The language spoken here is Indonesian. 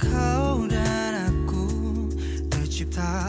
kau dan aku tercipta